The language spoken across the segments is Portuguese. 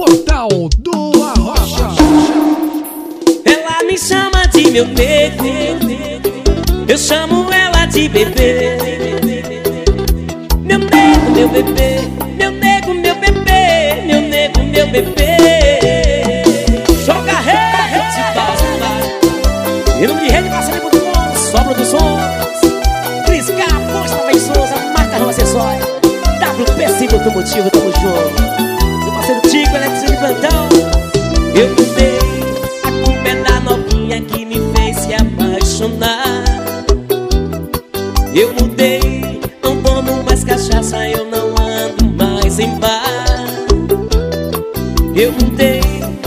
Portal do Arrocha. Ela me chama de meu nego, eu chamo ela de bebê. Meu nego, meu bebê, meu nego, meu bebê, meu nego, meu bebê. Joga rede, faz E não me rede, passa muito bom, só produções. Cris K, Posta Vem Souza, Macarrão Acessório. WP5 Automotivo, tamo junto. Mais cachaça, eu não ando mais em bar. Eu mudei,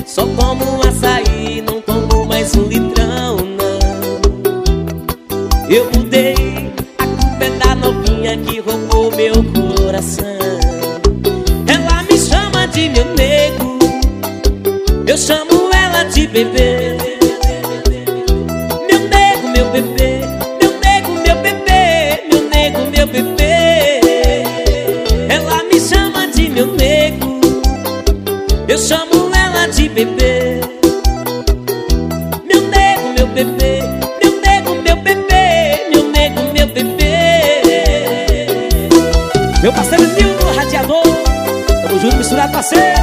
só tomo açaí, não tomo mais um litrão, não. Eu mudei, a culpa é da novinha que roubou meu coração. Ela me chama de meu nego, eu chamo ela de bebê. Eu chamo ela de bebê. Meu nego, meu bebê, meu nego, meu bebê, meu nego, meu bebê. Meu parceiro Nildo Radiador, tamo junto misturado, parceiro.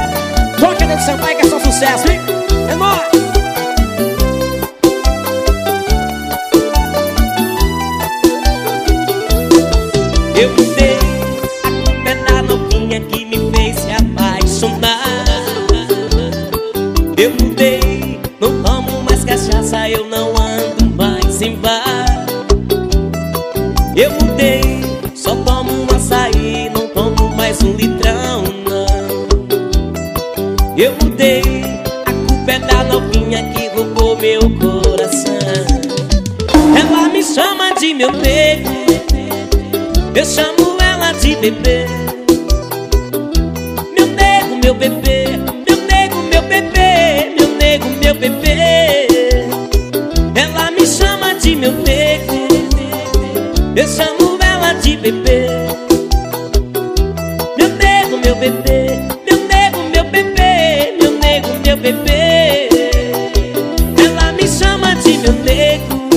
Toque dentro do seu pai que é só sucesso, hein? É nóis! Cachaça, eu não ando mais em bar. Eu mudei, só tomo um açaí, não tomo mais um litrão, não. Eu mudei, a culpa é da novinha que roubou meu coração. Ela me chama de meu nego, eu chamo ela de bebê. Meu nego, meu bebê, eu chamo ela de bebê. Meu nego, meu bebê, meu nego, meu bebê, meu nego, meu bebê. Ela me chama de meu nego,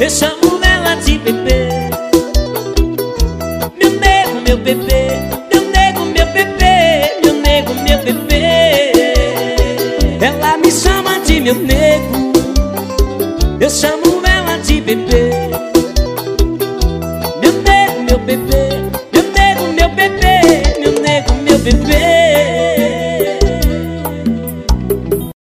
eu chamo ela de bebê. Meu nego, meu bebê, meu nego, meu bebê, meu nego, meu bebê. Ela me chama de meu nego, eu chamo